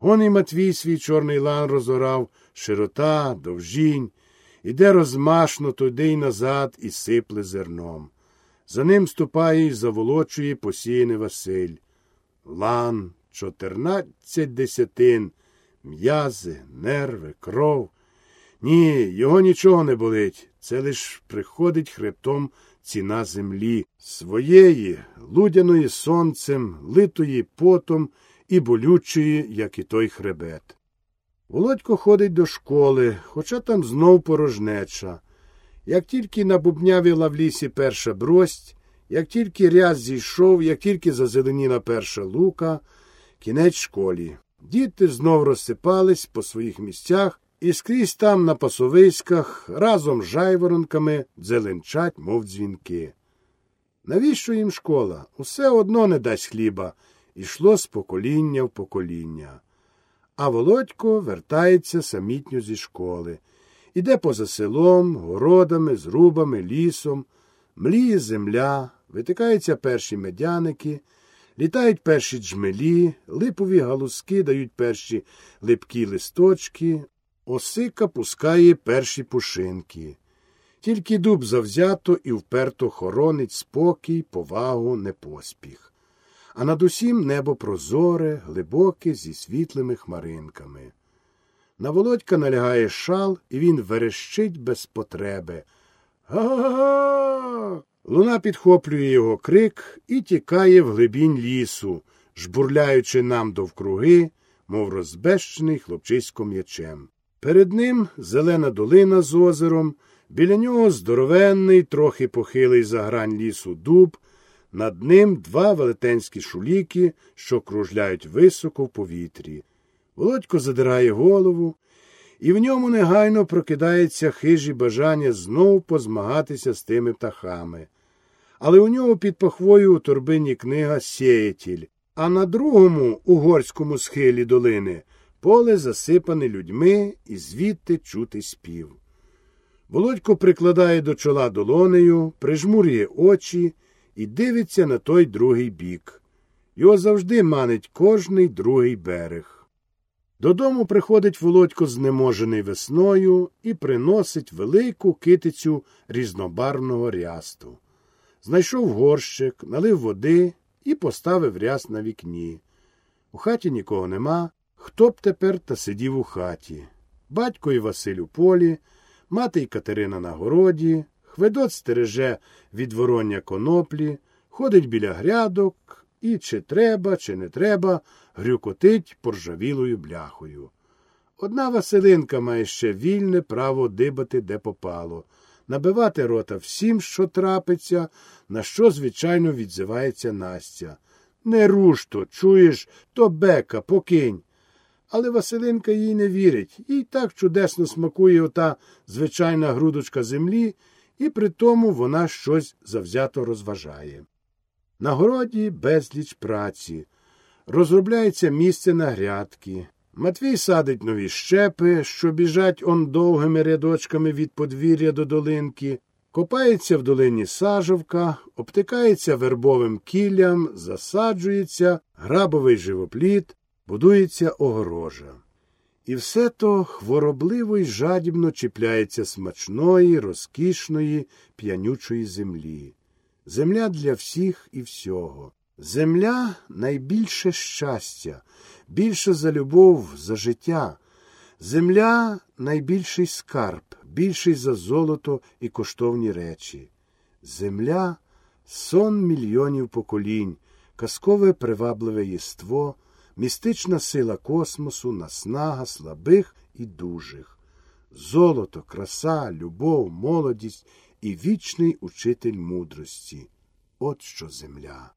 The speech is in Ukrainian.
Он і Матвій свій чорний лан розорав, широта, довжінь, іде розмашно туди й назад і сипле зерном. За ним ступає й заволочує посіяний Василь. Лан, чотирнадцять десятин, м'язи, нерви, кров. Ні, його нічого не болить. Це лиш приходить хребтом ціна землі, своєї, лудяної сонцем, литої потом і болючої, як і той хребет. Володько ходить до школи, хоча там знов порожнеча. Як тільки набубнявіла в лісі перша брость, як тільки ряз зійшов, як тільки зазеленіла перша лука, кінець школі. Діти знов розсипались по своїх місцях і скрізь там на пасовиськах разом з жайворонками дзеленчать, мов дзвінки. Навіщо їм школа? Усе одно не дасть хліба, ішло з покоління в покоління. А Володько вертається самітньо зі школи. Іде поза селом, городами, зрубами, лісом, мліє земля, витикаються перші медяники, літають перші джмелі, липові галузки дають перші липкі листочки, осика пускає перші пушинки. Тільки дуб завзято і вперто хоронить спокій, повагу, непоспіх. А над усім небо прозоре, глибоке, зі світлими хмаринками. На володька налягає шал, і він верещить без потреби. Га-га-га. Луна підхоплює його крик і тікає в глибінь лісу, жбурляючи нам довкруги, мов розбещений хлопчисько м'ячем. Перед ним зелена долина з озером, біля нього здоровенний, трохи похилий за грань лісу дуб, над ним два велетенські шуліки, що кружляють високо в повітрі. Володько задирає голову, і в ньому негайно прокидається хижі бажання знов позмагатися з тими птахами. Але у нього під пахвою у торбині книга Сєєтіль, а на другому угорському схилі долини поле засипане людьми і звідти чути спів. Володько прикладає до чола долонею, прижмурює очі і дивиться на той другий бік. Його завжди манить кожний другий берег. Додому приходить Володько знеможений весною і приносить велику китицю різнобарвного рясту. Знайшов горщик, налив води і поставив ряс на вікні. У хаті нікого нема. Хто б тепер та сидів у хаті? Батько і Василь у полі, мати й Катерина на городі, Хведот стереже від вороння коноплі, ходить біля грядок і, чи треба, чи не треба, грюкотить поржавілою бляхою. Одна Василинка має ще вільне право дибати, де попало, набивати рота всім, що трапиться, на що, звичайно, відзивається Настя. Не руш то, чуєш, то бека, покинь. Але Василинка їй не вірить, їй так чудесно смакує ота звичайна грудочка землі, і при тому вона щось завзято розважає. На городі безліч праці. Розробляється місце на грядки. Матвій садить нові щепи, що біжать он довгими рядочками від подвір'я до долинки, копається в долині сажовка, обтикається вербовим кіллям, засаджується, грабовий живопліт, будується огорожа. І все то хворобливо й жадібно чіпляється смачної, розкішної, п'янючої землі. Земля для всіх і всього. Земля найбільше щастя, більше за любов, за життя. Земля найбільший скарб, більший за золото і коштовні речі. Земля сон мільйонів поколінь, казкове привабливе єство, містична сила космосу, наснага слабих і дужих. Золото, краса, любов, молодість і вічний учитель мудрості. От що земля.